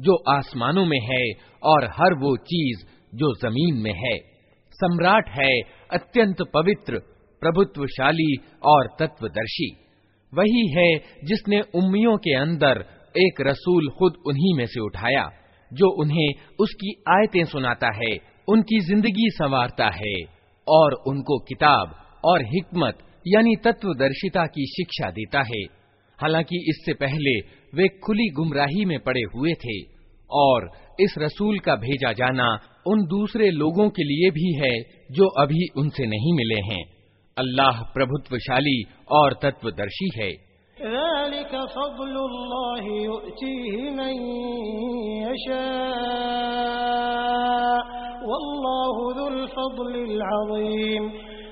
जो आसमानों में है और हर वो चीज़ जो ज़मीन में है। सम्राट है अत्यंत पवित्र, प्रभुत्वशाली और तत्वदर्शी। वही है जिसने उम्मियों के अंदर एक रसूल खुद उन्हीं में से उठाया, जो उन्हें उसकी आयतें सुनाता है, उनकी ज़िंदगी संवारता है और उनको किताब और हिकमत यानी तत्वदर्शिता की शिक्षा देता है। हालाँकि इससे पहले वे खुली गुमराही में पड़े हुए थे और इस रसूल का भेजा जाना उन दूसरे लोगों के लिए भी है जो अभी उनसे नहीं मिले हैं। अल्लाह प्रभुत्वशाली और तत्वदर्शी है।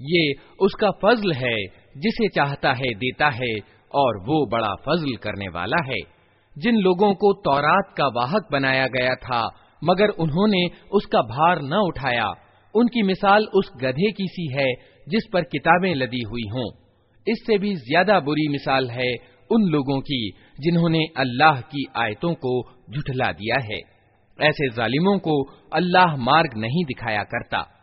ये उसका फजल है जिसे चाहता है देता है और वो बड़ा फजल करने वाला है जिन लोगों को तौरात का वाहक बनाया गया था, मगर उन्होंने उसका भार न उठाया। उनकी मिसाल उस गधे की सी है, जिस पर किताबें लदी हुई हों। इससे भी ज़्यादा बुरी मिसाल है उन लोगों की, जिन्होंने अल्लाह की आयतों को झुठला दिया है। ऐसे जालिमों को अल्लाह मार्ग नहीं दिखाया करता।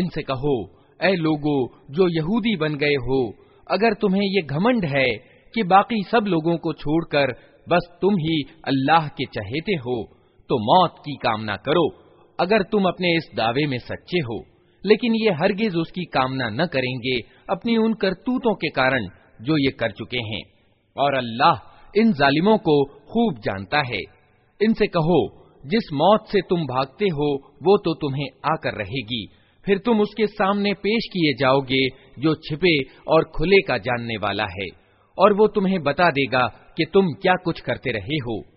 इनसे कहो ऐ लोगो जो यहूदी बन गए हो अगर तुम्हें ये घमंड है कि बाकी सब लोगों को छोड़कर बस तुम ही अल्लाह के चहेते हो तो मौत की कामना करो, अगर तुम अपने इस दावे में सच्चे हो। लेकिन ये हरगिज उसकी कामना न करेंगे, अपनी उन करतूतों के कारण जो ये कर चुके हैं। और अल्लाह इन जालिमों को खूब जानता है। इनसे कहो, जिस मौत से तुम भागते हो, वो तो तुम्हें आकर रहेगी। फिर तुम उसके सामने पेश किए जाओगे, जो छिपे और खुले का जानने वाला है। और वो तुम्हें बता देगा कि तुम क्या कुछ करते रहे हो।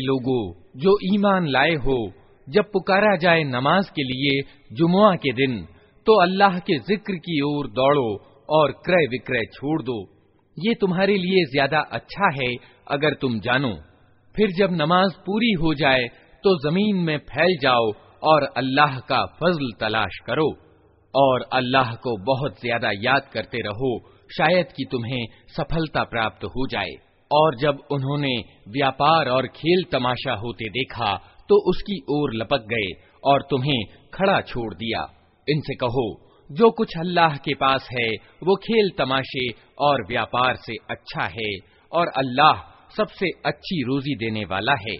लोगो, जो ईमान लाए हो, जब पुकारा जाए नमाज़ के लिए जुमुआ के दिन तो अल्लाह के ज़िक्र की ओर दौड़ो और क्रय विक्रय छोड़ दो। ये तुम्हारे लिए ज़्यादा अच्छा है अगर तुम जानो। फिर जब नमाज़ पूरी हो जाए तो ज़मीन में फैल जाओ और अल्लाह का फजल तलाश करो। और अल्लाह को बहुत ज़्यादा याद करते रहो, शायद कि तुम्हें सफलता प्राप्त हो जाए। और जब उन्होंने व्यापार और खेल तमाशा होते देखा तो उसकी ओर लपक गए और तुम्हें खड़ा छोड़ दिया। इनसे कहो, जो कुछ अल्लाह के पास है, वो खेल तमाशे और व्यापार से अच्छा है, और अल्लाह सबसे अच्छी रोजी देने वाला है।